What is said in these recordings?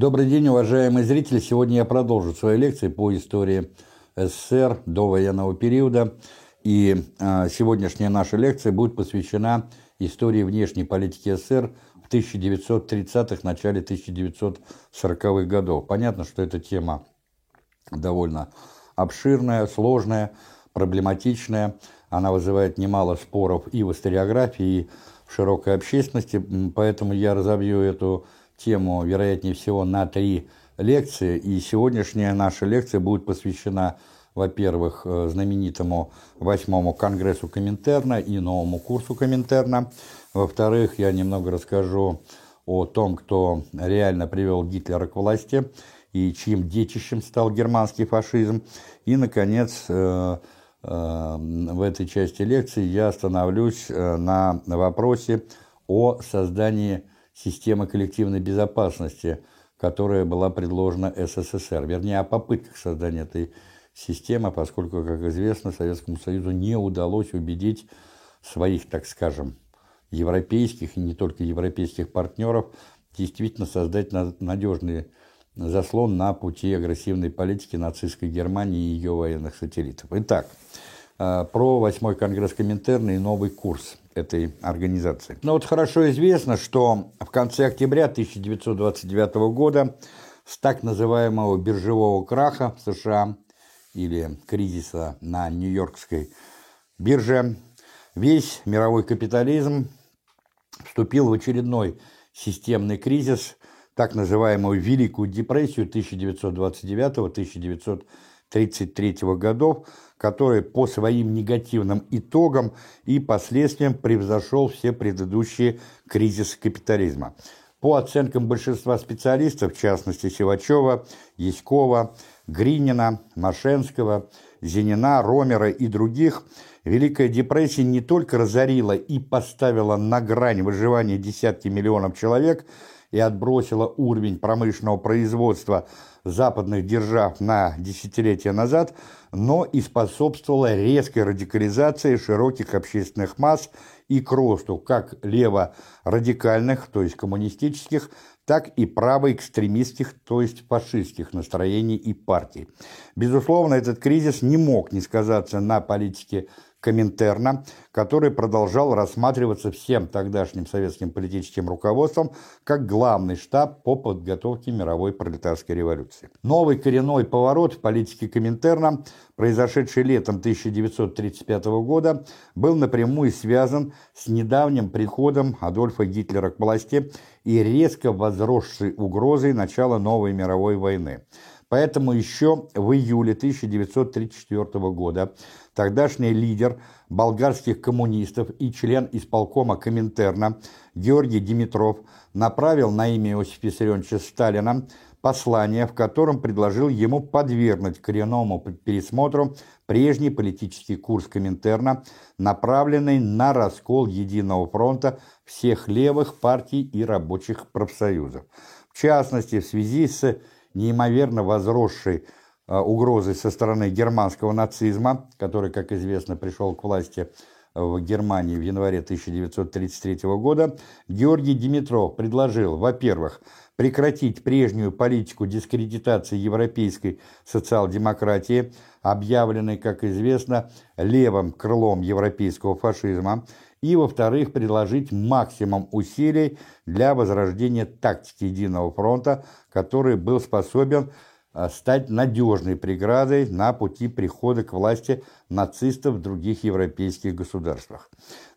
Добрый день, уважаемые зрители! Сегодня я продолжу свои лекции по истории СССР до военного периода. И э, сегодняшняя наша лекция будет посвящена истории внешней политики СССР в 1930-х, начале 1940-х годов. Понятно, что эта тема довольно обширная, сложная, проблематичная. Она вызывает немало споров и в историографии, и в широкой общественности, поэтому я разобью эту вероятнее всего, на три лекции. И сегодняшняя наша лекция будет посвящена, во-первых, э, знаменитому восьмому конгрессу Коминтерна и новому курсу Коминтерна. Во-вторых, я немного расскажу о том, кто реально привел Гитлера к власти и чьим детищем стал германский фашизм. И, наконец, э, э, в этой части лекции я остановлюсь на вопросе о создании системы коллективной безопасности, которая была предложена СССР, вернее, о попытках создания этой системы, поскольку, как известно, Советскому Союзу не удалось убедить своих, так скажем, европейских и не только европейских партнеров действительно создать надежный заслон на пути агрессивной политики нацистской Германии и ее военных сателлитов. Итак, э, про восьмой конгресс Коминтерна и новый курс этой организации. Но вот хорошо известно, что в конце октября 1929 года с так называемого биржевого краха в США или кризиса на Нью-Йоркской бирже весь мировой капитализм вступил в очередной системный кризис, так называемую Великую депрессию 1929-1933 годов, который по своим негативным итогам и последствиям превзошел все предыдущие кризисы капитализма. По оценкам большинства специалистов, в частности Сивачева, Яськова, Гринина, Машенского, Зенина, Ромера и других, Великая депрессия не только разорила и поставила на грань выживания десятки миллионов человек и отбросила уровень промышленного производства западных держав на десятилетия назад, но и способствовала резкой радикализации широких общественных масс и к росту как лево-радикальных, то есть коммунистических, так и правоэкстремистских, то есть фашистских настроений и партий. Безусловно, этот кризис не мог не сказаться на политике Коминтерна, который продолжал рассматриваться всем тогдашним советским политическим руководством как главный штаб по подготовке мировой пролетарской революции. Новый коренной поворот в политике Коминтерна, произошедший летом 1935 года, был напрямую связан с недавним приходом Адольфа Гитлера к власти и резко возросшей угрозой начала новой мировой войны. Поэтому еще в июле 1934 года тогдашний лидер болгарских коммунистов и член исполкома Коминтерна Георгий Димитров направил на имя Иосифа Виссарионовича Сталина послание, в котором предложил ему подвергнуть коренному пересмотру прежний политический курс Коминтерна, направленный на раскол Единого фронта всех левых партий и рабочих профсоюзов. В частности, в связи с неимоверно возросшей а, угрозой со стороны германского нацизма, который, как известно, пришел к власти в Германии в январе 1933 года, Георгий Димитров предложил, во-первых, прекратить прежнюю политику дискредитации европейской социал-демократии, объявленной, как известно, левым крылом европейского фашизма, и, во-вторых, предложить максимум усилий для возрождения тактики Единого фронта, который был способен а, стать надежной преградой на пути прихода к власти нацистов в других европейских государствах.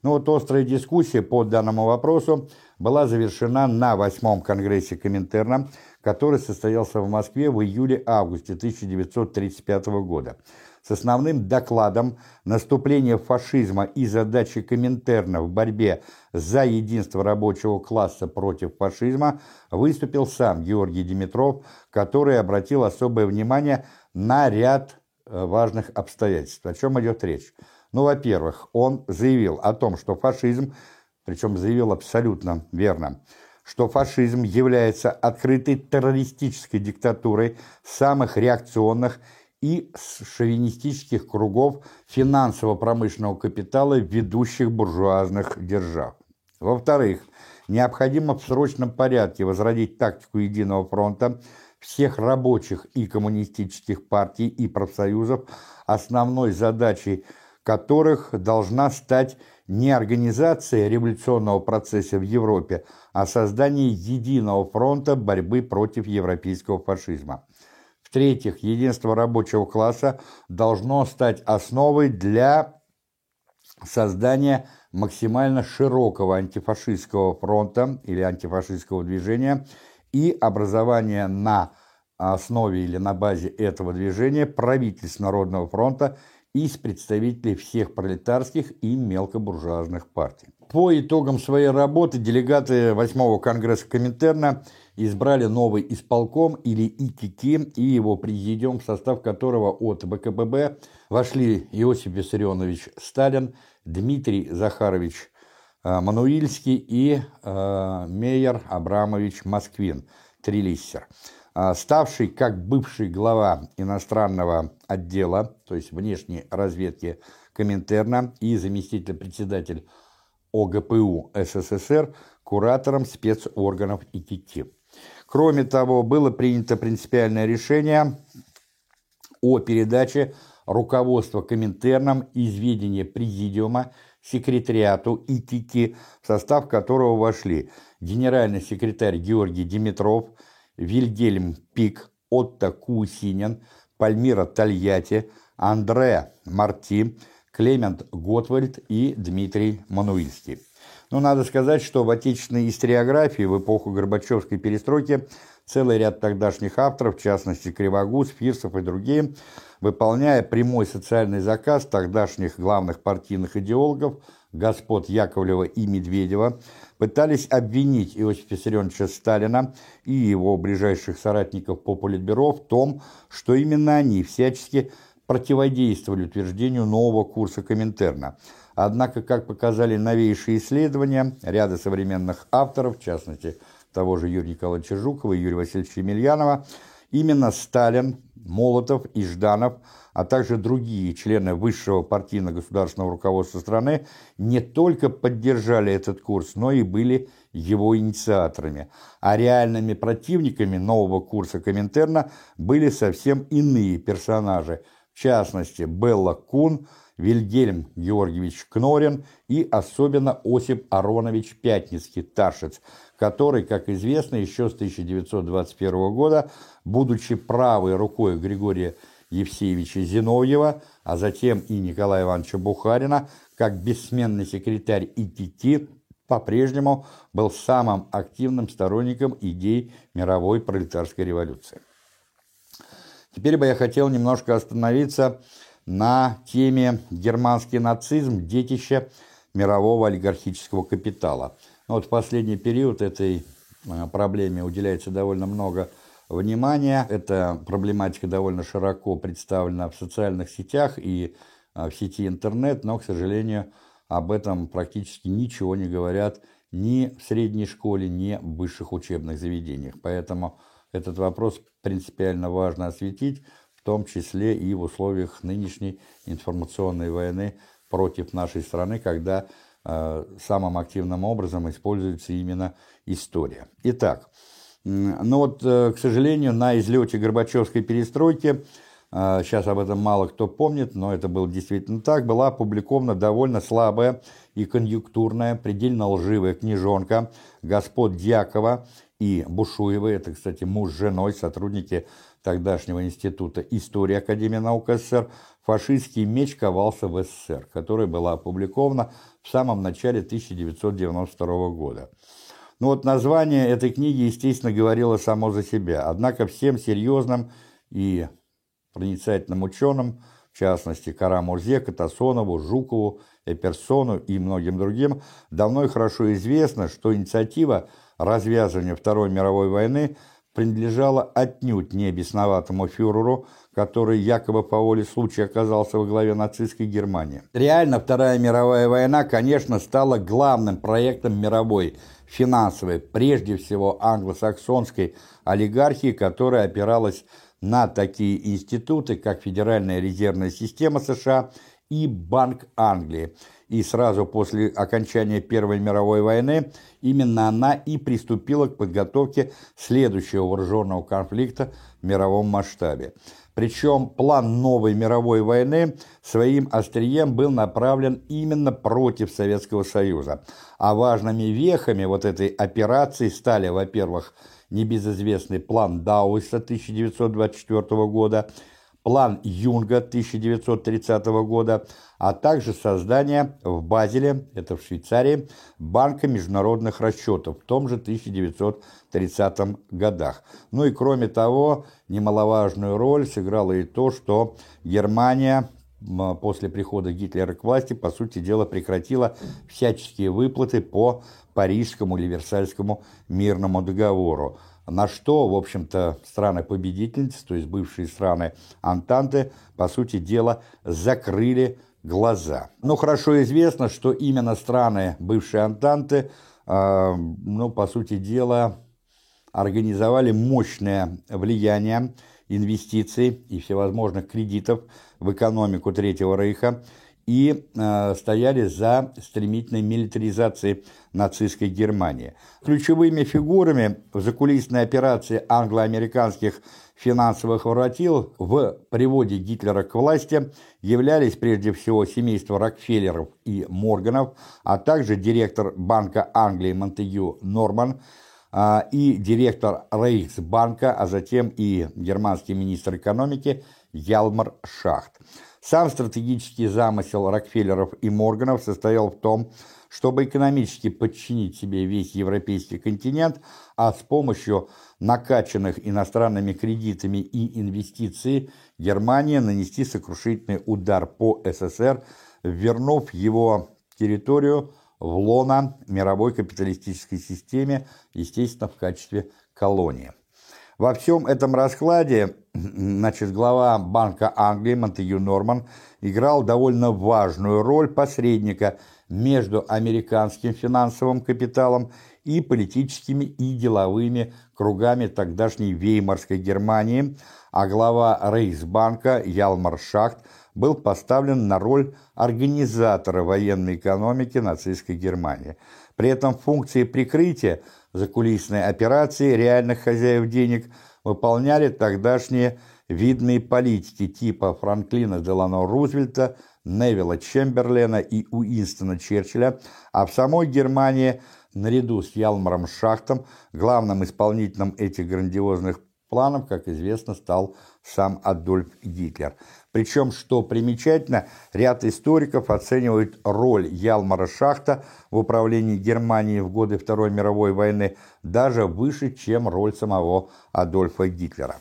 Но ну вот острая дискуссия по данному вопросу была завершена на восьмом конгрессе Коминтерна, который состоялся в Москве в июле-августе 1935 года с основным докладом «Наступление фашизма и задачи Коминтерна в борьбе за единство рабочего класса против фашизма» выступил сам Георгий Димитров, который обратил особое внимание на ряд э, важных обстоятельств. О чем идет речь? Ну, во-первых, он заявил о том, что фашизм, причем заявил абсолютно верно, что фашизм является открытой террористической диктатурой самых реакционных и шовинистических кругов финансово-промышленного капитала ведущих буржуазных держав. Во-вторых, необходимо в срочном порядке возродить тактику Единого фронта всех рабочих и коммунистических партий и профсоюзов, основной задачей которых должна стать не организация революционного процесса в Европе, а создание единого фронта борьбы против европейского фашизма. В-третьих, единство рабочего класса должно стать основой для создания максимально широкого антифашистского фронта или антифашистского движения и образования на основе или на базе этого движения правительств Народного фронта из представителей всех пролетарских и мелкобуржуазных партий. По итогам своей работы делегаты 8-го Конгресса Коминтерна избрали новый исполком или ИТК и его президиум, в состав которого от ВКПБ вошли Иосиф Виссарионович Сталин, Дмитрий Захарович э, Мануильский и э, Мейер Абрамович Москвин, Трилиссер. А, ставший как бывший глава иностранного отдела, то есть внешней разведки Коминтерна и заместитель председатель ОГПУ СССР, куратором спецорганов ИТТ. Кроме того, было принято принципиальное решение о передаче руководства Коминтерном из ведения Президиума секретариату ИТТ, в состав которого вошли генеральный секретарь Георгий Димитров, Вильгельм Пик, Отто Кусинин, Пальмира Тольятти, Андре Марти, Клемент Готвальд и Дмитрий Мануильский. Но надо сказать, что в отечественной историографии в эпоху Горбачевской перестройки целый ряд тогдашних авторов, в частности Кривогуз, Фирсов и другие, выполняя прямой социальный заказ тогдашних главных партийных идеологов, господ Яковлева и Медведева, пытались обвинить Иосифа Виссарионовича Сталина и его ближайших соратников по Политбюро в том, что именно они всячески противодействовали утверждению нового курса Коминтерна. Однако, как показали новейшие исследования ряда современных авторов, в частности, того же Юрия Николаевича Жукова и Юрия Васильевича Емельянова, именно Сталин, Молотов и Жданов – а также другие члены высшего партийно-государственного руководства страны не только поддержали этот курс, но и были его инициаторами. А реальными противниками нового курса Коминтерна были совсем иные персонажи, в частности Белла Кун, Вильгельм Георгиевич Кнорин и особенно Осип Аронович Пятницкий-Таршец, который, как известно, еще с 1921 года, будучи правой рукой Григория Евсеевича Зиновьева, а затем и Николая Ивановича Бухарина, как бессменный секретарь ИТТ, по-прежнему был самым активным сторонником идей мировой пролетарской революции. Теперь бы я хотел немножко остановиться на теме «Германский нацизм. Детище мирового олигархического капитала». Вот в последний период этой э, проблеме уделяется довольно много внимания. Эта проблематика довольно широко представлена в социальных сетях и а, в сети интернет, но, к сожалению, об этом практически ничего не говорят ни в средней школе, ни в высших учебных заведениях. Поэтому этот вопрос принципиально важно осветить, в том числе и в условиях нынешней информационной войны против нашей страны, когда э, самым активным образом используется именно история. Итак, но вот, э, к сожалению, на излете Горбачевской перестройки, э, сейчас об этом мало кто помнит, но это было действительно так, была опубликована довольно слабая и конъюнктурная, предельно лживая книжонка господ Дьякова и Бушуева, это, кстати, муж с женой, сотрудники тогдашнего института истории Академии наук СССР, «Фашистский меч ковался в СССР», которая была опубликована в самом начале 1992 года. Ну вот название этой книги, естественно, говорило само за себя. Однако всем серьезным и проницательным ученым, в частности Кара Мурзе, Катасонову, Жукову, Эперсону и многим другим, давно и хорошо известно, что инициатива развязывания Второй мировой войны принадлежала отнюдь не бесноватому фюреру, который якобы по воле случая оказался во главе нацистской Германии. Реально Вторая мировая война, конечно, стала главным проектом мировой финансовой, прежде всего англосаксонской олигархии, которая опиралась на такие институты, как Федеральная резервная система США и Банк Англии, и сразу после окончания Первой мировой войны именно она и приступила к подготовке следующего вооруженного конфликта в мировом масштабе. Причем план новой мировой войны своим острием был направлен именно против Советского Союза. А важными вехами вот этой операции стали, во-первых, небезызвестный план Дауиса 1924 года – план Юнга 1930 года, а также создание в Базеле, это в Швейцарии, Банка международных расчетов в том же 1930 годах. Ну и кроме того, немаловажную роль сыграло и то, что Германия после прихода Гитлера к власти, по сути дела, прекратила всяческие выплаты по Парижскому или Версальскому мирному договору на что, в общем-то, страны-победительницы, то есть бывшие страны Антанты, по сути дела, закрыли глаза. Ну, хорошо известно, что именно страны бывшей Антанты, э, ну, по сути дела, организовали мощное влияние инвестиций и всевозможных кредитов в экономику Третьего Рейха и э, стояли за стремительной милитаризацией нацистской Германии. Ключевыми фигурами в закулисной операции англо-американских финансовых воротил в приводе Гитлера к власти являлись прежде всего семейство Рокфеллеров и Морганов, а также директор Банка Англии Монтегю Норман, э, и директор Рейхсбанка, а затем и германский министр экономики Ялмар Шахт. Сам стратегический замысел Рокфеллеров и Морганов состоял в том, чтобы экономически подчинить себе весь европейский континент, а с помощью накачанных иностранными кредитами и инвестиций Германия нанести сокрушительный удар по СССР, вернув его территорию в лона мировой капиталистической системе, естественно, в качестве колонии. Во всем этом раскладе значит, глава Банка Англии Монтегю Норман играл довольно важную роль посредника между американским финансовым капиталом и политическими и деловыми кругами тогдашней Веймарской Германии, а глава Рейхсбанка Ялмар Шахт был поставлен на роль организатора военной экономики нацистской Германии. При этом функции прикрытия – закулисной операции реальных хозяев денег выполняли тогдашние видные политики типа Франклина Делано Рузвельта, Невилла Чемберлена и Уинстона Черчилля, а в самой Германии, наряду с Ялмаром Шахтом, главным исполнителем этих грандиозных планов, как известно, стал сам Адольф Гитлер. Причем, что примечательно, ряд историков оценивают роль Ялмара Шахта в управлении Германией в годы Второй мировой войны даже выше, чем роль самого Адольфа Гитлера.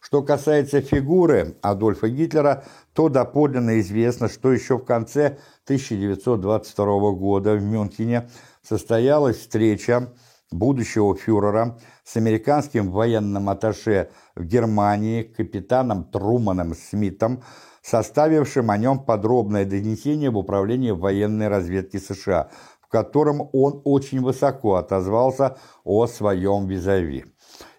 Что касается фигуры Адольфа Гитлера, то доподлинно известно, что еще в конце 1922 года в Мюнхене состоялась встреча будущего фюрера с американским военным атташе в Германии капитаном Труманом Смитом, составившим о нем подробное донесение в Управлении военной разведки США, в котором он очень высоко отозвался о своем визави.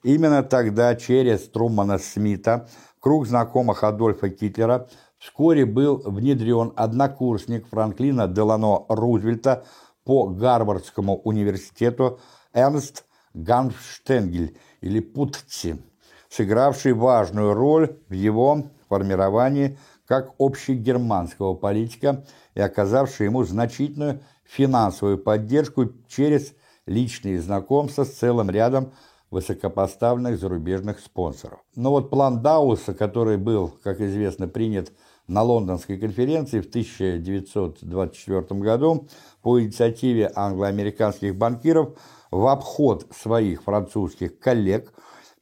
Именно тогда через Трумана Смита круг знакомых Адольфа Гитлера вскоре был внедрен однокурсник Франклина Делано Рузвельта по Гарвардскому университету Эрнст Ганштенгель или Путци, сыгравший важную роль в его формировании как общегерманского политика и оказавший ему значительную финансовую поддержку через личные знакомства с целым рядом высокопоставленных зарубежных спонсоров. Но вот план Дауса, который был, как известно, принят на лондонской конференции в 1924 году по инициативе англо-американских банкиров, в обход своих французских коллег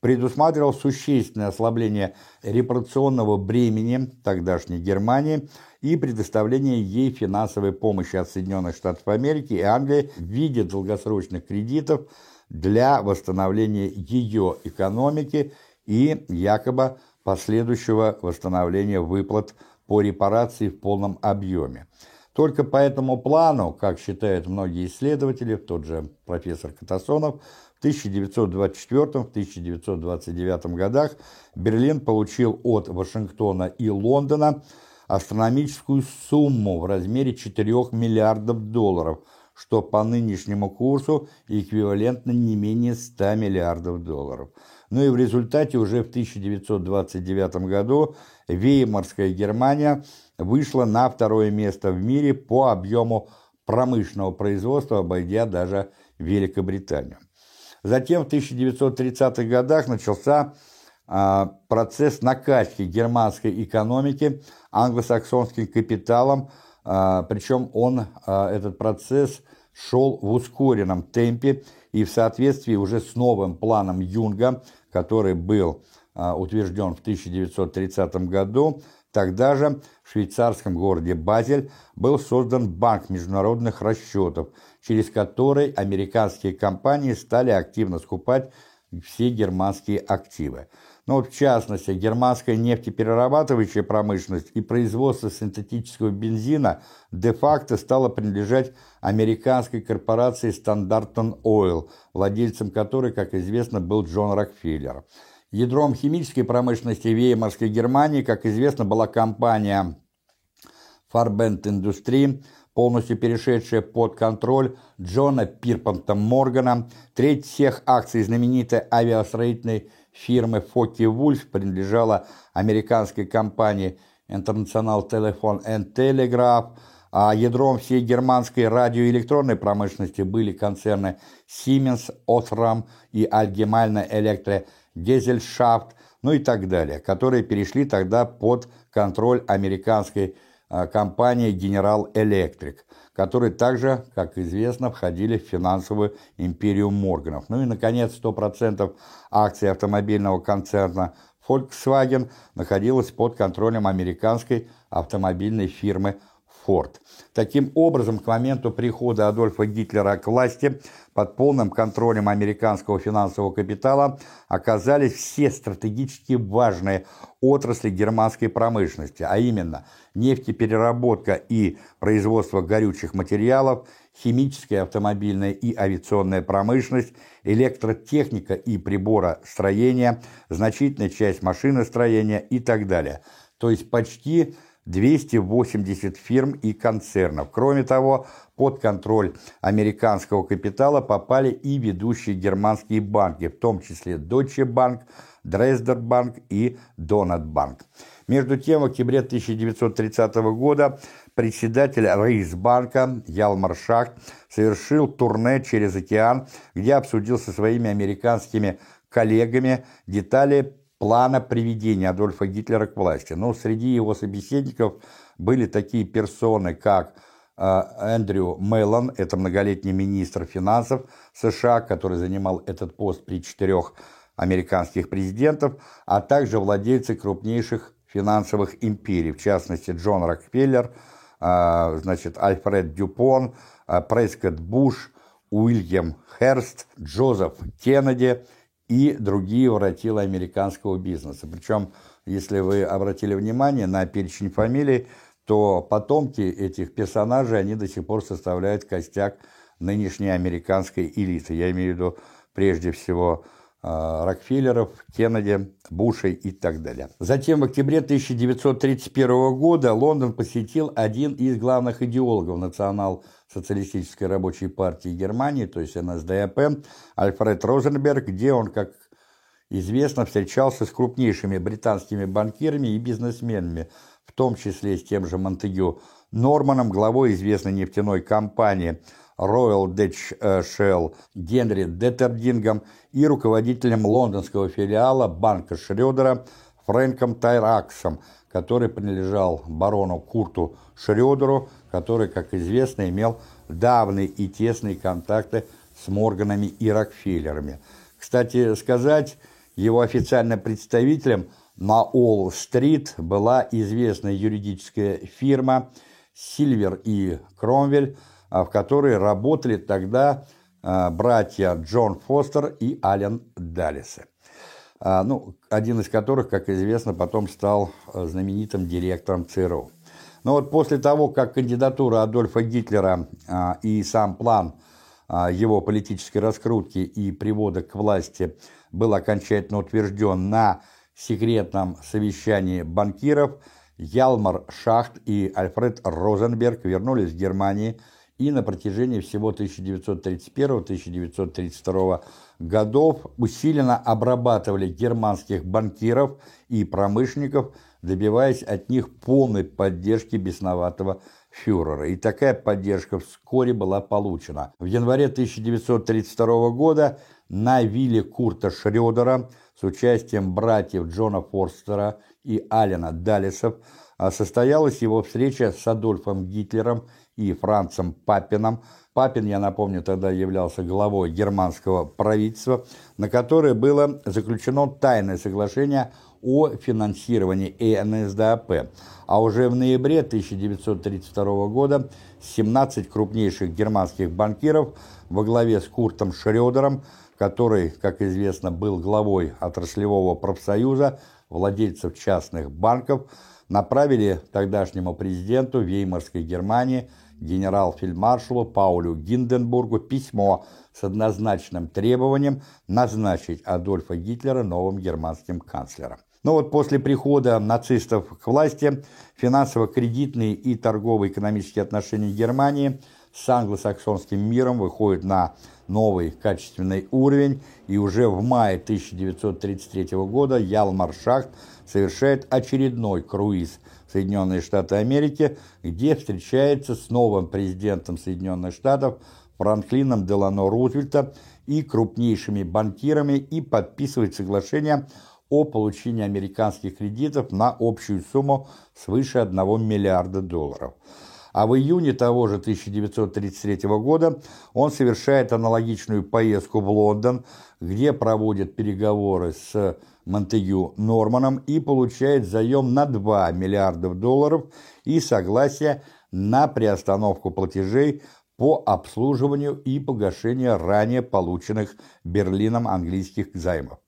предусматривал существенное ослабление репарационного бремени тогдашней Германии и предоставление ей финансовой помощи от Соединенных Штатов Америки и Англии в виде долгосрочных кредитов для восстановления ее экономики и якобы последующего восстановления выплат по репарации в полном объеме. Только по этому плану, как считают многие исследователи, тот же профессор Катасонов, в 1924-1929 годах Берлин получил от Вашингтона и Лондона астрономическую сумму в размере 4 миллиардов долларов, что по нынешнему курсу эквивалентно не менее 100 миллиардов долларов. Ну и в результате уже в 1929 году Веймарская Германия вышла на второе место в мире по объему промышленного производства, обойдя даже Великобританию. Затем в 1930-х годах начался а, процесс накачки германской экономики англосаксонским капиталом, а, причем он, а, этот процесс шел в ускоренном темпе и в соответствии уже с новым планом Юнга, который был утвержден в 1930 году, тогда же в швейцарском городе Базель был создан банк международных расчетов, через который американские компании стали активно скупать все германские активы но ну, в частности германская нефтеперерабатывающая промышленность и производство синтетического бензина де-факто стало принадлежать американской корпорации Standard Oil, владельцем которой, как известно, был Джон Рокфеллер. Ядром химической промышленности Веймарской Германии, как известно, была компания Farbent Industrie, полностью перешедшая под контроль Джона Пирпанта Моргана, треть всех акций знаменитой авиастроительной фирмы Фоки Вульф принадлежала американской компании International Telephone and Telegraph, а ядром всей германской радиоэлектронной промышленности были концерны Siemens, Osram и Allgemeine Elektro Gesellschaft, ну и так далее, которые перешли тогда под контроль американской а, компании General Electric которые также, как известно, входили в финансовую империю Морганов. Ну и, наконец, 100% акций автомобильного концерна Volkswagen находилось под контролем американской автомобильной фирмы Ford. Таким образом, к моменту прихода Адольфа Гитлера к власти под полным контролем американского финансового капитала оказались все стратегически важные отрасли германской промышленности, а именно нефтепереработка и производство горючих материалов, химическая, автомобильная и авиационная промышленность, электротехника и приборостроение, значительная часть машиностроения и так далее. То есть почти 280 фирм и концернов. Кроме того, под контроль американского капитала попали и ведущие германские банки, в том числе Deutsche Bank, Dresdner Bank и Donut Bank. Между тем, в октябре 1930 года председатель Рейхсбанка Ялмар Шахт совершил турне через океан, где обсудил со своими американскими коллегами детали плана приведения Адольфа Гитлера к власти. Но среди его собеседников были такие персоны, как э, Эндрю Меллон, это многолетний министр финансов США, который занимал этот пост при четырех американских президентов, а также владельцы крупнейших финансовых империй, в частности Джон Рокфеллер, э, значит, Альфред Дюпон, э, Прескотт Буш, Уильям Херст, Джозеф Кеннеди – и другие воротилы американского бизнеса. Причем, если вы обратили внимание на перечень фамилий, то потомки этих персонажей, они до сих пор составляют костяк нынешней американской элиты. Я имею в виду прежде всего Рокфеллеров, Кеннеди, Бушей и так далее. Затем в октябре 1931 года Лондон посетил один из главных идеологов национал-социалистической рабочей партии Германии, то есть НСДАП, Альфред Розенберг, где он, как известно, встречался с крупнейшими британскими банкирами и бизнесменами, в том числе с тем же Монтегю Норманом, главой известной нефтяной компании – Royal Dutch Shell Генри Деттердингом и руководителем лондонского филиала банка Шрёдера Фрэнком Тайраксом, который принадлежал барону Курту Шрёдеру, который, как известно, имел давние и тесные контакты с Морганами и Рокфеллерами. Кстати сказать, его официальным представителем на Уолл-стрит была известная юридическая фирма «Сильвер и Кромвель», в которой работали тогда а, братья Джон Фостер и Ален Даллисы. А, ну, один из которых, как известно, потом стал знаменитым директором ЦРУ. Но вот после того, как кандидатура Адольфа Гитлера и сам план его политической раскрутки и привода к власти был окончательно утвержден на секретном совещании банкиров, Ялмар Шахт и Альфред Розенберг вернулись в Германии и на протяжении всего 1931-1932 годов усиленно обрабатывали германских банкиров и промышленников, добиваясь от них полной поддержки бесноватого фюрера. И такая поддержка вскоре была получена. В январе 1932 года на вилле Курта Шрёдера с участием братьев Джона Форстера и Алена Даллесов состоялась его встреча с Адольфом Гитлером и Францем Папином. Папин, я напомню, тогда являлся главой германского правительства, на которое было заключено тайное соглашение о финансировании НСДАП. А уже в ноябре 1932 года 17 крупнейших германских банкиров во главе с Куртом Шрёдером, который, как известно, был главой отраслевого профсоюза владельцев частных банков, направили тогдашнему президенту Веймарской Германии генерал-фельдмаршалу Паулю Гинденбургу письмо с однозначным требованием назначить Адольфа Гитлера новым германским канцлером. Но вот после прихода нацистов к власти финансово-кредитные и торгово-экономические отношения Германии с англосаксонским миром выходят на новый качественный уровень, и уже в мае 1933 года Ялмар Шахт совершает очередной круиз в Соединенные Штаты Америки, где встречается с новым президентом Соединенных Штатов Франклином Делано Рузвельта и крупнейшими банкирами и подписывает соглашение о получении американских кредитов на общую сумму свыше 1 миллиарда долларов. А в июне того же 1933 года он совершает аналогичную поездку в Лондон, где проводит переговоры с Монтегю Норманом и получает заем на 2 миллиарда долларов и согласие на приостановку платежей по обслуживанию и погашению ранее полученных Берлином английских займов.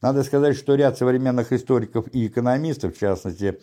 Надо сказать, что ряд современных историков и экономистов, в частности,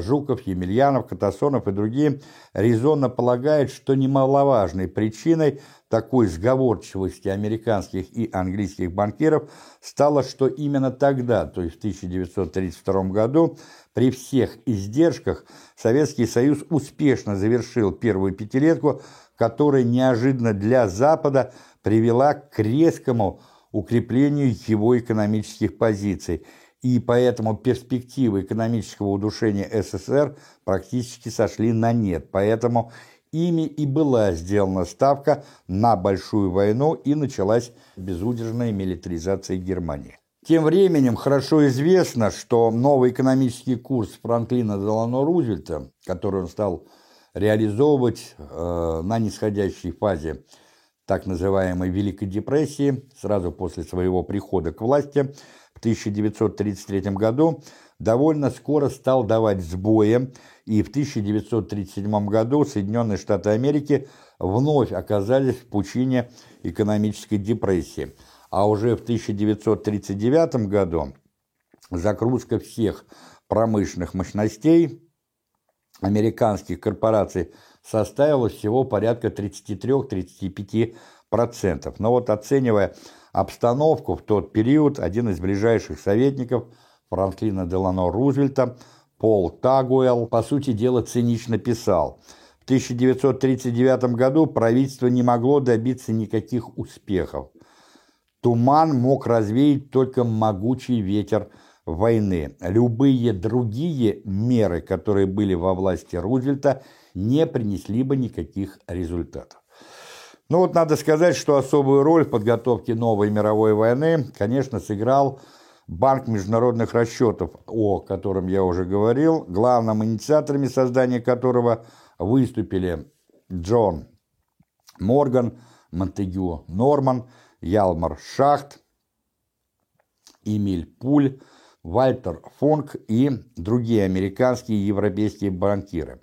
Жуков, Емельянов, Катасонов и другие, резонно полагают, что немаловажной причиной такой сговорчивости американских и английских банкиров стало, что именно тогда, то есть в 1932 году, при всех издержках Советский Союз успешно завершил первую пятилетку, которая неожиданно для Запада привела к резкому укреплению его экономических позиций, и поэтому перспективы экономического удушения СССР практически сошли на нет. Поэтому ими и была сделана ставка на большую войну и началась безудержная милитаризация Германии. Тем временем хорошо известно, что новый экономический курс Франклина Делано Рузвельта, который он стал реализовывать э, на нисходящей фазе так называемой Великой депрессии, сразу после своего прихода к власти в 1933 году, довольно скоро стал давать сбои, и в 1937 году Соединенные Штаты Америки вновь оказались в пучине экономической депрессии. А уже в 1939 году загрузка всех промышленных мощностей американских корпораций составила всего порядка 33-35%. Но вот оценивая обстановку в тот период, один из ближайших советников Франклина Делано Рузвельта, Пол Тагуэлл, по сути дела, цинично писал, в 1939 году правительство не могло добиться никаких успехов. Туман мог развеять только могучий ветер войны. Любые другие меры, которые были во власти Рузвельта, не принесли бы никаких результатов. Ну вот надо сказать, что особую роль в подготовке новой мировой войны, конечно, сыграл Банк международных расчетов, о котором я уже говорил, главным инициаторами создания которого выступили Джон Морган, Монтегю Норман, Ялмар Шахт, Эмиль Пуль, Вальтер Фонк и другие американские и европейские банкиры.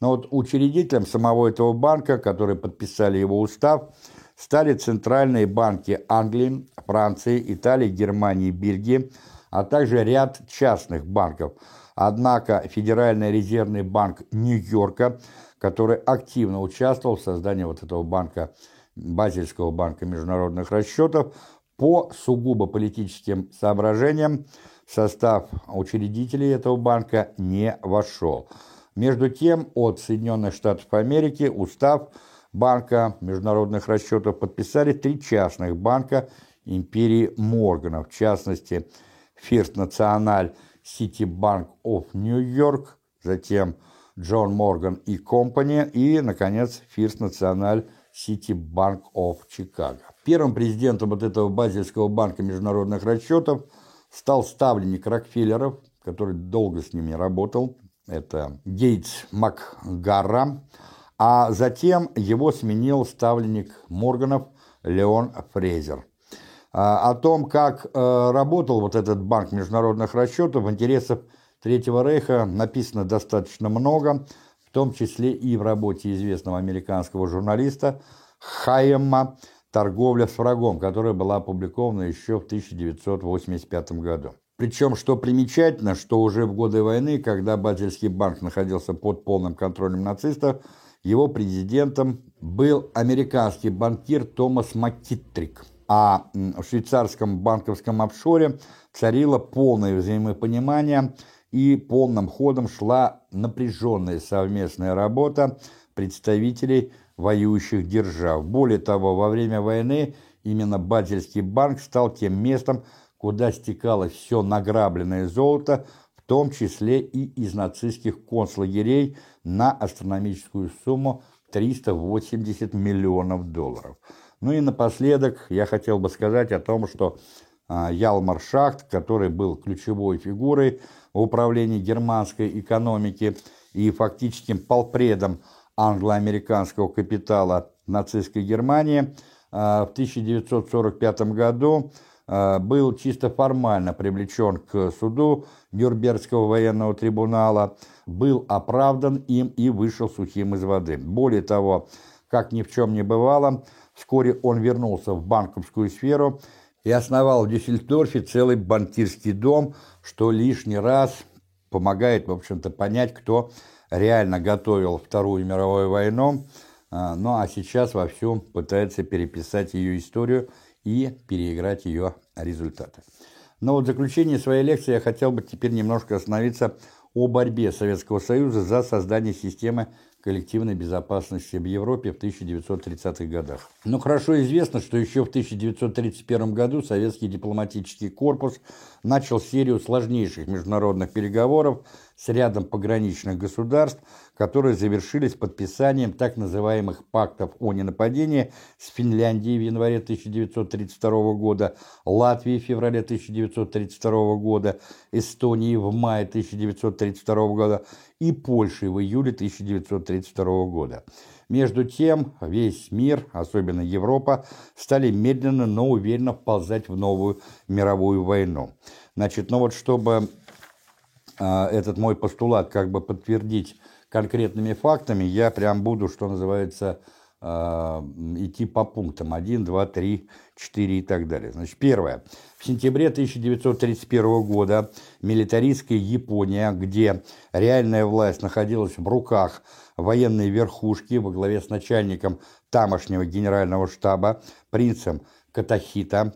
Но вот учредителем самого этого банка, которые подписали его устав, стали центральные банки Англии, Франции, Италии, Германии, Бельгии, а также ряд частных банков. Однако Федеральный резервный банк Нью-Йорка, который активно участвовал в создании вот этого банка, Базельского банка международных расчетов, По сугубо политическим соображениям состав учредителей этого банка не вошел. Между тем, от Соединенных Штатов Америки устав Банка международных расчетов подписали три частных банка империи Морганов, в частности, First National City Bank of New York, затем Джон Морган и Company и, наконец, First National City Bank of Chicago. Первым президентом вот этого Базельского банка международных расчетов стал ставленник Рокфеллеров, который долго с ними работал, это Гейтс Макгарра, а затем его сменил ставленник Морганов Леон Фрейзер. А, о том, как э, работал вот этот банк международных расчетов, интересов Третьего Рейха написано достаточно много, в том числе и в работе известного американского журналиста Хайема «Торговля с врагом», которая была опубликована еще в 1985 году. Причем, что примечательно, что уже в годы войны, когда Базельский банк находился под полным контролем нацистов, его президентом был американский банкир Томас Маккитрик, а в швейцарском банковском офшоре царило полное взаимопонимание и полным ходом шла напряженная совместная работа представителей воюющих держав. Более того, во время войны именно Базельский банк стал тем местом, куда стекалось все награбленное золото, в том числе и из нацистских концлагерей на астрономическую сумму 380 миллионов долларов. Ну и напоследок я хотел бы сказать о том, что а, Ялмар Шахт, который был ключевой фигурой в управлении германской экономики и фактическим полпредом англо-американского капитала нацистской Германии, а, в 1945 году был чисто формально привлечен к суду Нюрнбергского военного трибунала, был оправдан им и вышел сухим из воды. Более того, как ни в чем не бывало, вскоре он вернулся в банковскую сферу и основал в Дюссельдорфе целый банкирский дом, что лишний раз помогает, в общем-то, понять, кто реально готовил Вторую мировую войну, а, ну а сейчас вовсю пытается переписать ее историю – и переиграть ее результаты. Но вот в заключение своей лекции я хотел бы теперь немножко остановиться о борьбе Советского Союза за создание системы коллективной безопасности в Европе в 1930-х годах. Но хорошо известно, что еще в 1931 году советский дипломатический корпус начал серию сложнейших международных переговоров с рядом пограничных государств, которые завершились подписанием так называемых пактов о ненападении с Финляндией в январе 1932 года, Латвией в феврале 1932 года, Эстонией в мае 1932 года и Польшей в июле 1932 года. Между тем, весь мир, особенно Европа, стали медленно, но уверенно вползать в новую мировую войну. Значит, ну вот чтобы этот мой постулат как бы подтвердить конкретными фактами, я прям буду, что называется, а, идти по пунктам 1, 2, 3, 4 и так далее. Значит, первое. В сентябре 1931 года милитаристская Япония, где реальная власть находилась в руках военной верхушки во главе с начальником тамошнего генерального штаба, принцем Катахита,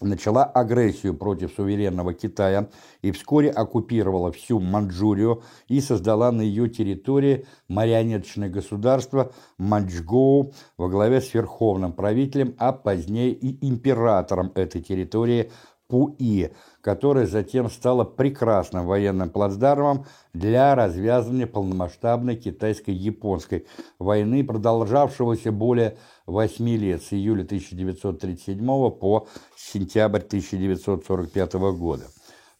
начала агрессию против суверенного Китая и вскоре оккупировала всю Манчжурию и создала на ее территории марионеточное государство Манчжоу во главе с верховным правителем, а позднее и императором этой территории Пуи, которая затем стала прекрасным военным плацдармом для развязывания полномасштабной китайско-японской войны, продолжавшегося более 8 лет с июля 1937 по сентябрь 1945 года.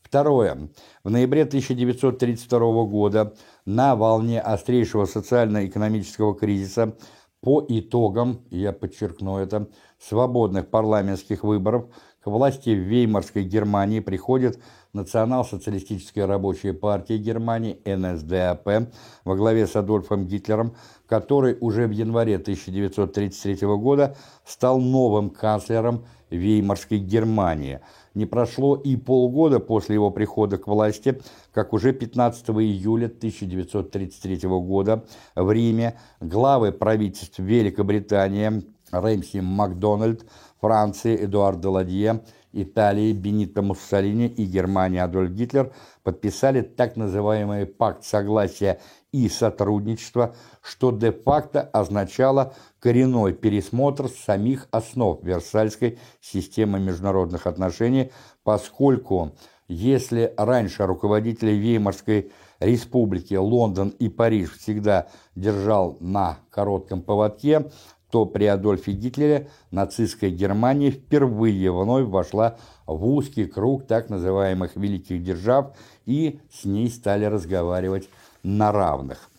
Второе. В ноябре 1932 года на волне острейшего социально-экономического кризиса по итогам, я подчеркну это, свободных парламентских выборов к власти в Веймарской Германии приходит Национал-социалистическая рабочая партия Германии, НСДАП, во главе с Адольфом Гитлером, который уже в январе 1933 года стал новым канцлером Веймарской Германии. Не прошло и полгода после его прихода к власти, как уже 15 июля 1933 года в Риме главы правительств Великобритании, Рэмси Макдональд, Франции Эдуард Деладье, Италии Бенито Муссолини и Германии Адольф Гитлер подписали так называемый пакт согласия и сотрудничества, что де-факто означало коренной пересмотр самих основ Версальской системы международных отношений, поскольку если раньше руководители Веймарской республики Лондон и Париж всегда держал на коротком поводке, то при Адольфе Гитлере нацистская Германия впервые вновь вошла в узкий круг так называемых великих держав и с ней стали разговаривать на равных.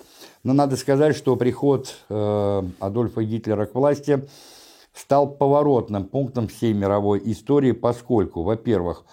Но надо сказать, что приход э, Адольфа Гитлера к власти стал поворотным пунктом всей мировой истории, поскольку, во-первых,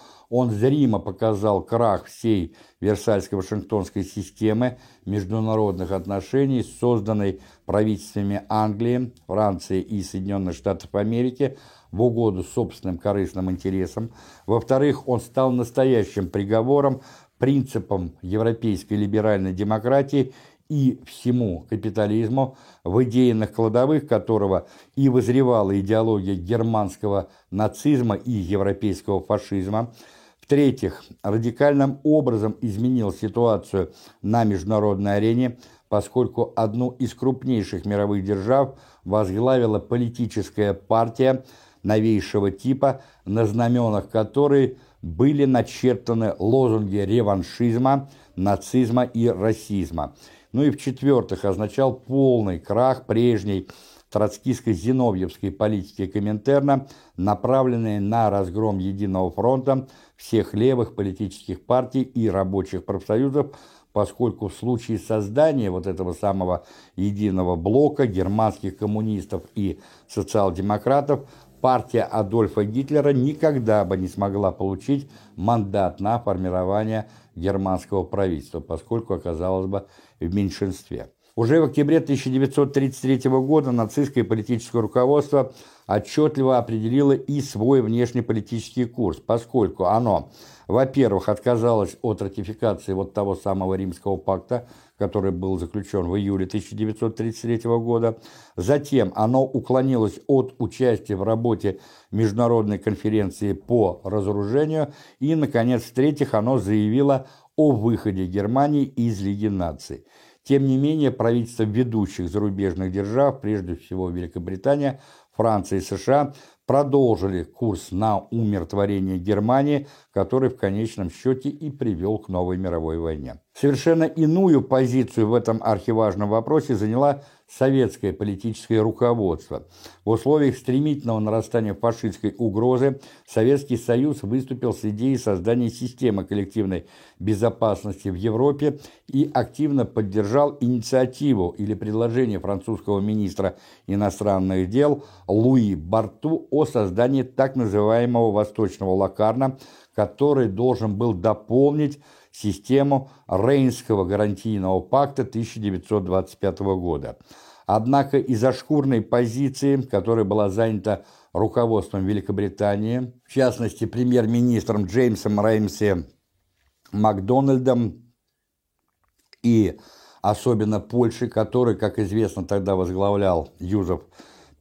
зримо показал крах всей Версальско-Вашингтонской системы международных отношений, созданной правительствами Англии, Франции и Соединенных Штатов Америки в угоду собственным корыстным интересам. Во-вторых, он стал настоящим приговором, принципам европейской либеральной демократии и всему капитализму, в идейных кладовых которого и вызревала идеология германского нацизма и европейского фашизма – в-третьих, радикальным образом изменил ситуацию на международной арене, поскольку одну из крупнейших мировых держав возглавила политическая партия новейшего типа, на знаменах которой были начертаны лозунги реваншизма, нацизма и расизма. Ну и в-четвертых, означал полный крах прежней троцкистско-зиновьевской политики Коминтерна, направленной на разгром Единого фронта всех левых политических партий и рабочих профсоюзов, поскольку в случае создания вот этого самого единого блока германских коммунистов и социал-демократов партия Адольфа Гитлера никогда бы не смогла получить мандат на формирование германского правительства, поскольку оказалась бы в меньшинстве. Уже в октябре 1933 года нацистское политическое руководство отчетливо определило и свой внешнеполитический курс, поскольку оно, во-первых, отказалось от ратификации вот того самого Римского пакта, который был заключен в июле 1933 года, затем оно уклонилось от участия в работе Международной конференции по разоружению и, наконец, в-третьих, оно заявило о выходе Германии из Лиги наций. Тем не менее, правительства ведущих зарубежных держав, прежде всего Великобритания, Франция и США, продолжили курс на умиротворение Германии, который в конечном счете и привел к новой мировой войне. Совершенно иную позицию в этом архиважном вопросе заняла советское политическое руководство. В условиях стремительного нарастания фашистской угрозы Советский Союз выступил с идеей создания системы коллективной безопасности в Европе и активно поддержал инициативу или предложение французского министра иностранных дел Луи Барту о создании так называемого Восточного Лакарна, который должен был дополнить систему Рейнского гарантийного пакта 1925 года. Однако из-за шкурной позиции, которая была занята руководством Великобритании, в частности премьер-министром Джеймсом Реймси Макдональдом и особенно Польши, который, как известно, тогда возглавлял Юзеф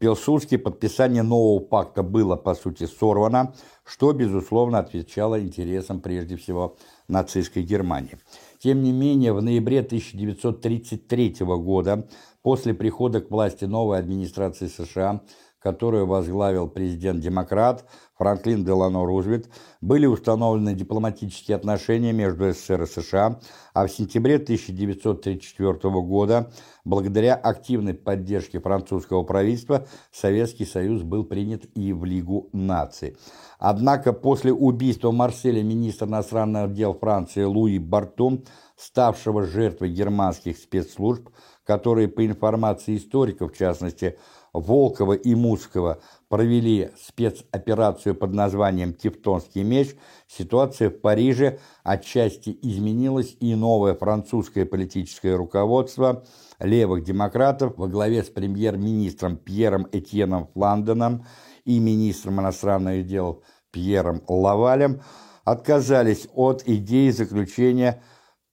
Пилсудский, подписание нового пакта было, по сути, сорвано, что, безусловно, отвечало интересам, прежде всего, нацистской Германии. Тем не менее, в ноябре 1933 года, после прихода к власти новой администрации США, которую возглавил президент-демократ Франклин Делано Рузвельт, были установлены дипломатические отношения между СССР и США, а в сентябре 1934 года, благодаря активной поддержке французского правительства, Советский Союз был принят и в Лигу наций. Однако после убийства Марселя министра иностранных дел Франции Луи Бартон, ставшего жертвой германских спецслужб, которые, по информации историков, в частности, Волкова и Мускова, провели спецоперацию под названием «Тевтонский меч», ситуация в Париже отчасти изменилась, и новое французское политическое руководство левых демократов во главе с премьер-министром Пьером Этьеном Фланденом и министром иностранных дел Пьером Лавалем отказались от идеи заключения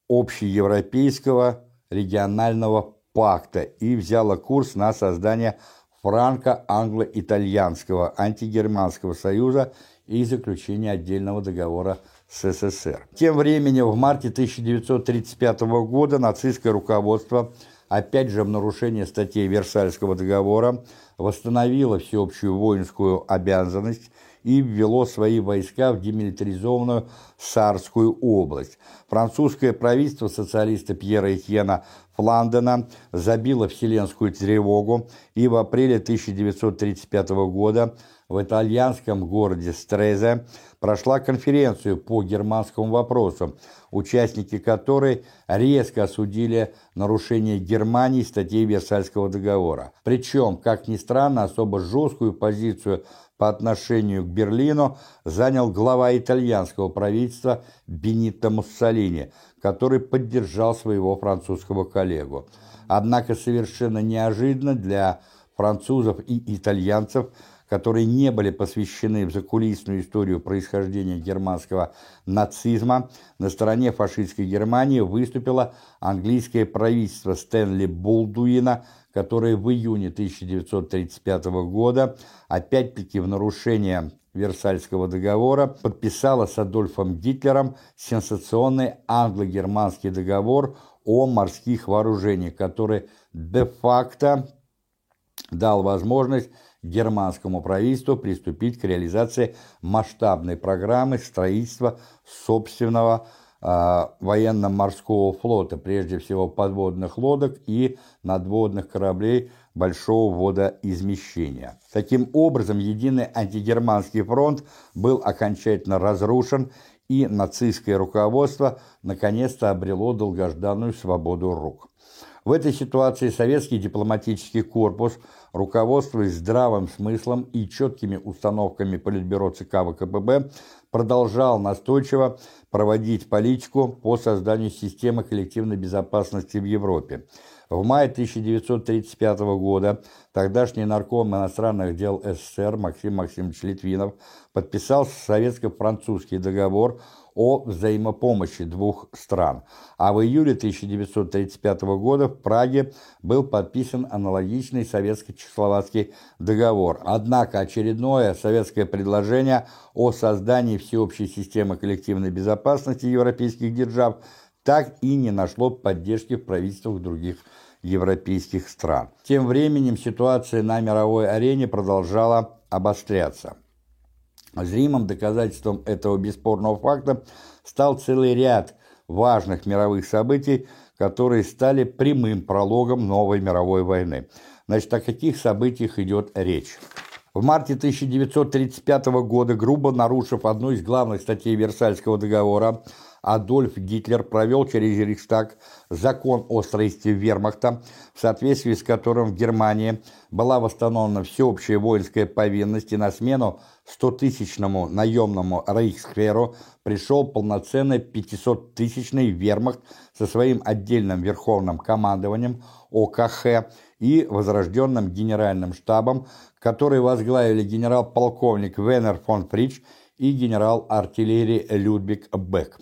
общеевропейского регионального пакта и взяла курс на создание франко-англо-итальянского антигерманского союза и заключения отдельного договора с СССР. Тем временем в марте 1935 года нацистское руководство, опять же в нарушение статей Версальского договора, восстановило всеобщую воинскую обязанность и ввело свои войска в демилитаризованную Сарскую область. Французское правительство социалиста Пьера Этьена Фландена забило вселенскую тревогу и в апреле 1935 года в итальянском городе Стрезе прошла конференцию по германскому вопросу, участники которой резко осудили нарушение Германии статей Версальского договора. Причем, как ни странно, особо жесткую позицию по отношению к Берлину занял глава итальянского правительства Бенито Муссолини, который поддержал своего французского коллегу. Однако совершенно неожиданно для французов и итальянцев – которые не были посвящены в закулисную историю происхождения германского нацизма, на стороне фашистской Германии выступило английское правительство Стэнли Болдуина, которое в июне 1935 года, опять-таки в нарушение Версальского договора, подписало с Адольфом Гитлером сенсационный англо-германский договор о морских вооружениях, который де-факто дал возможность германскому правительству приступить к реализации масштабной программы строительства собственного э, военно-морского флота, прежде всего подводных лодок и надводных кораблей большого водоизмещения. Таким образом, единый антигерманский фронт был окончательно разрушен, и нацистское руководство наконец-то обрело долгожданную свободу рук. В этой ситуации советский дипломатический корпус – руководствуясь здравым смыслом и четкими установками Политбюро ЦК ВКПБ, продолжал настойчиво проводить политику по созданию системы коллективной безопасности в Европе. В мае 1935 года тогдашний нарком иностранных дел СССР Максим Максимович Литвинов подписал советско-французский договор о взаимопомощи двух стран, а в июле 1935 года в Праге был подписан аналогичный советско-чехословацкий договор. Однако очередное советское предложение о создании всеобщей системы коллективной безопасности европейских держав так и не нашло поддержки в правительствах других европейских стран. Тем временем ситуация на мировой арене продолжала обостряться. Зримым доказательством этого бесспорного факта стал целый ряд важных мировых событий, которые стали прямым прологом новой мировой войны. Значит, о каких событиях идет речь? В марте 1935 года, грубо нарушив одну из главных статей Версальского договора, Адольф Гитлер провел через Рейхстаг закон о строительстве вермахта, в соответствии с которым в Германии была восстановлена всеобщая воинская повинность и на смену 100-тысячному наемному рейхсхверу пришел полноценный 500-тысячный вермахт со своим отдельным верховным командованием ОКХ и возрожденным генеральным штабом, который возглавили генерал-полковник Венер фон Фрич и генерал артиллерии Людвиг Бек.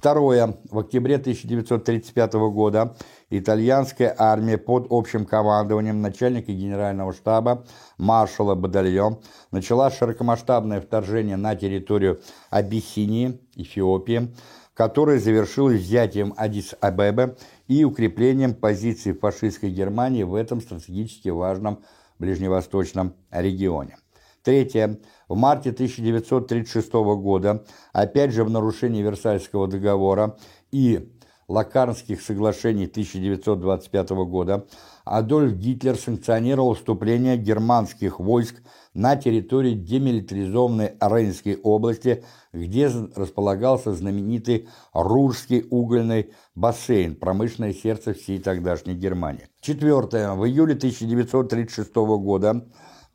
Второе. В октябре 1935 года итальянская армия под общим командованием начальника генерального штаба маршала Бадальон начала широкомасштабное вторжение на территорию Абиссинии, Эфиопии, которое завершилось взятием Адис-Абебе и укреплением позиций фашистской Германии в этом стратегически важном ближневосточном регионе. Третье. В марте 1936 года, опять же в нарушении Версальского договора и Лакарнских соглашений 1925 года, Адольф Гитлер санкционировал вступление германских войск на территорию демилитаризованной Рейнской области, где располагался знаменитый Рурский угольный бассейн, промышленное сердце всей тогдашней Германии. Четвертое. В июле 1936 года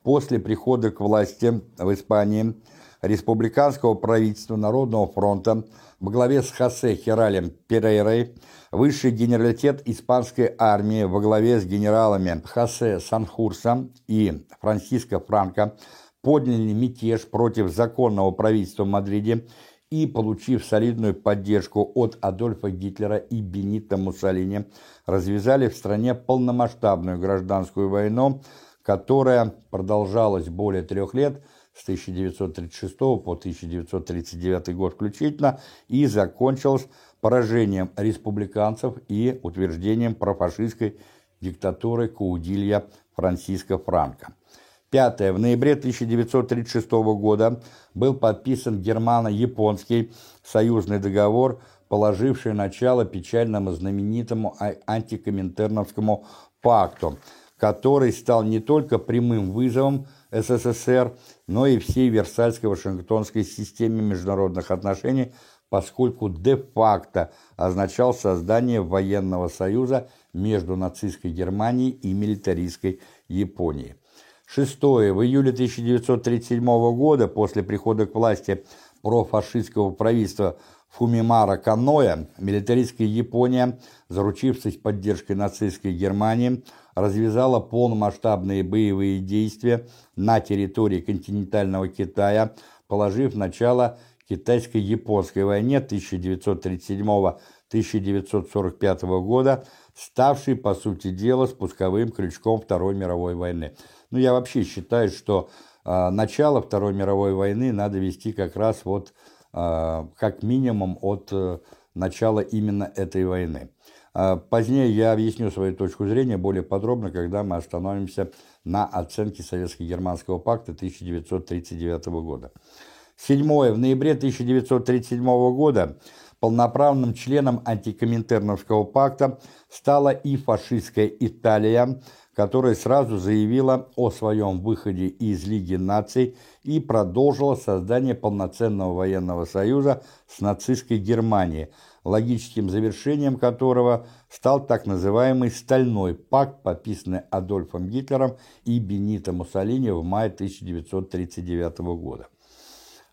после прихода к власти в Испании республиканского правительства Народного фронта во главе с Хосе Хиралем Перейрой высший генералитет испанской армии во главе с генералами Хосе Санхурсом и Франциско Франко подняли мятеж против законного правительства в Мадриде и, получив солидную поддержку от Адольфа Гитлера и Бенита Муссолини, развязали в стране полномасштабную гражданскую войну, которая продолжалась более трех лет, с 1936 по 1939 год включительно, и закончилась поражением республиканцев и утверждением профашистской диктатуры Каудилья Франсиско Франко. Пятое. В ноябре 1936 года был подписан германо-японский союзный договор, положивший начало печальному знаменитому а-, антикоминтерновскому пакту, который стал не только прямым вызовом СССР, но и всей Версальско-Вашингтонской системе международных отношений, поскольку де-факто означал создание военного союза между нацистской Германией и милитаристской Японией. Шестое. В июле 1937 года, после прихода к власти профашистского правительства Фумимара Каноя, милитаристская Япония, заручившись поддержкой нацистской Германии, развязала полномасштабные боевые действия на территории континентального Китая, положив начало Китайско-японской войне 1937-1945 года, ставшей, по сути дела, спусковым крючком Второй мировой войны. Ну, я вообще считаю, что э, начало Второй мировой войны надо вести как раз вот э, как минимум от э, начала именно этой войны. Э, позднее я объясню свою точку зрения более подробно, когда мы остановимся на оценке Советско-Германского пакта 1939 года. Седьмое. В ноябре 1937 года полноправным членом антикоминтерновского пакта стала и фашистская Италия, которая сразу заявила о своем выходе из Лиги наций и продолжила создание полноценного военного союза с нацистской Германией, логическим завершением которого стал так называемый «Стальной пакт», подписанный Адольфом Гитлером и Бенито Муссолини в мае 1939 года.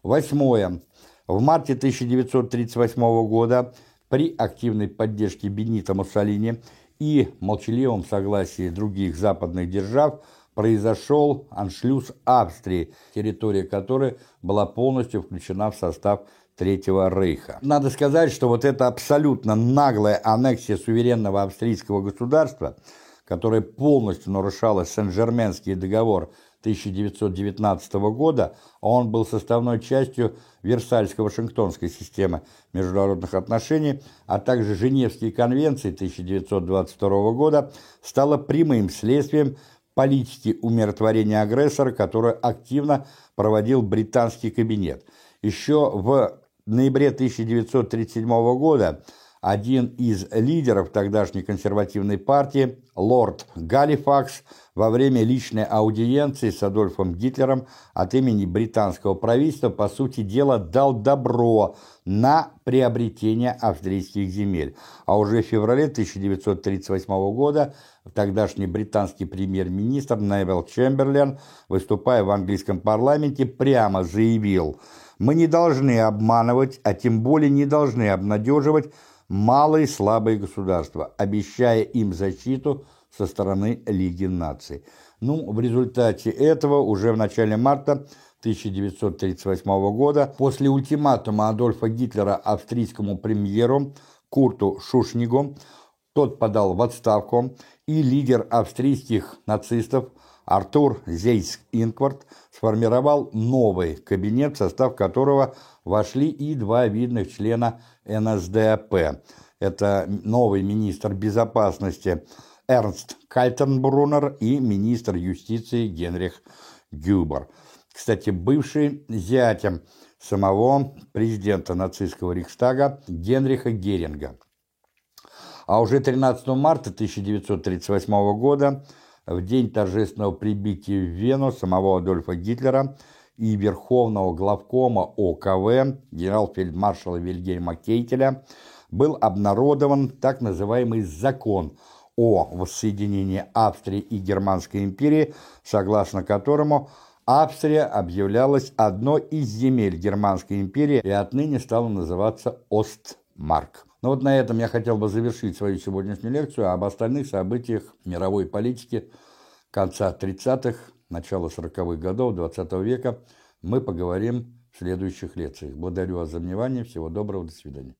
Восьмое. В марте 1938 года при активной поддержке Бенита Муссолини и молчаливом согласии других западных держав произошел аншлюз Австрии, территория которой была полностью включена в состав Третьего Рейха. Надо сказать, что вот эта абсолютно наглая аннексия суверенного австрийского государства, которая полностью нарушала Сен-Жерменский договор 1919 года, а он был составной частью Версальско-Вашингтонской системы международных отношений, а также Женевские конвенции 1922 года, стало прямым следствием политики умиротворения агрессора, которую активно проводил британский кабинет. Еще в ноябре 1937 года один из лидеров тогдашней консервативной партии, лорд Галифакс, во время личной аудиенции с Адольфом Гитлером от имени британского правительства, по сути дела, дал добро на приобретение австрийских земель. А уже в феврале 1938 года тогдашний британский премьер-министр Невил Чемберлен, выступая в английском парламенте, прямо заявил «Мы не должны обманывать, а тем более не должны обнадеживать малые слабые государства, обещая им защиту со стороны Лиги наций. Ну, в результате этого уже в начале марта 1938 года, после ультиматума Адольфа Гитлера австрийскому премьеру Курту Шушнигу, тот подал в отставку, и лидер австрийских нацистов Артур Зейс-Инкварт сформировал новый кабинет, в состав которого вошли и два видных члена НСДАП. Это новый министр безопасности Эрнст Кальтенбруннер и министр юстиции Генрих Гюбер. Кстати, бывший зятем самого президента нацистского Рейхстага Генриха Геринга. А уже 13 марта 1938 года, в день торжественного прибытия в Вену самого Адольфа Гитлера, и Верховного главкома ОКВ генерал-фельдмаршала Вильгельма Кейтеля был обнародован так называемый «Закон о воссоединении Австрии и Германской империи», согласно которому Австрия объявлялась одной из земель Германской империи и отныне стала называться Остмарк. Ну вот на этом я хотел бы завершить свою сегодняшнюю лекцию об остальных событиях мировой политики конца 30-х, начала 40-х годов 20 -го века мы поговорим в следующих лекциях. Благодарю вас за внимание. Всего доброго. До свидания.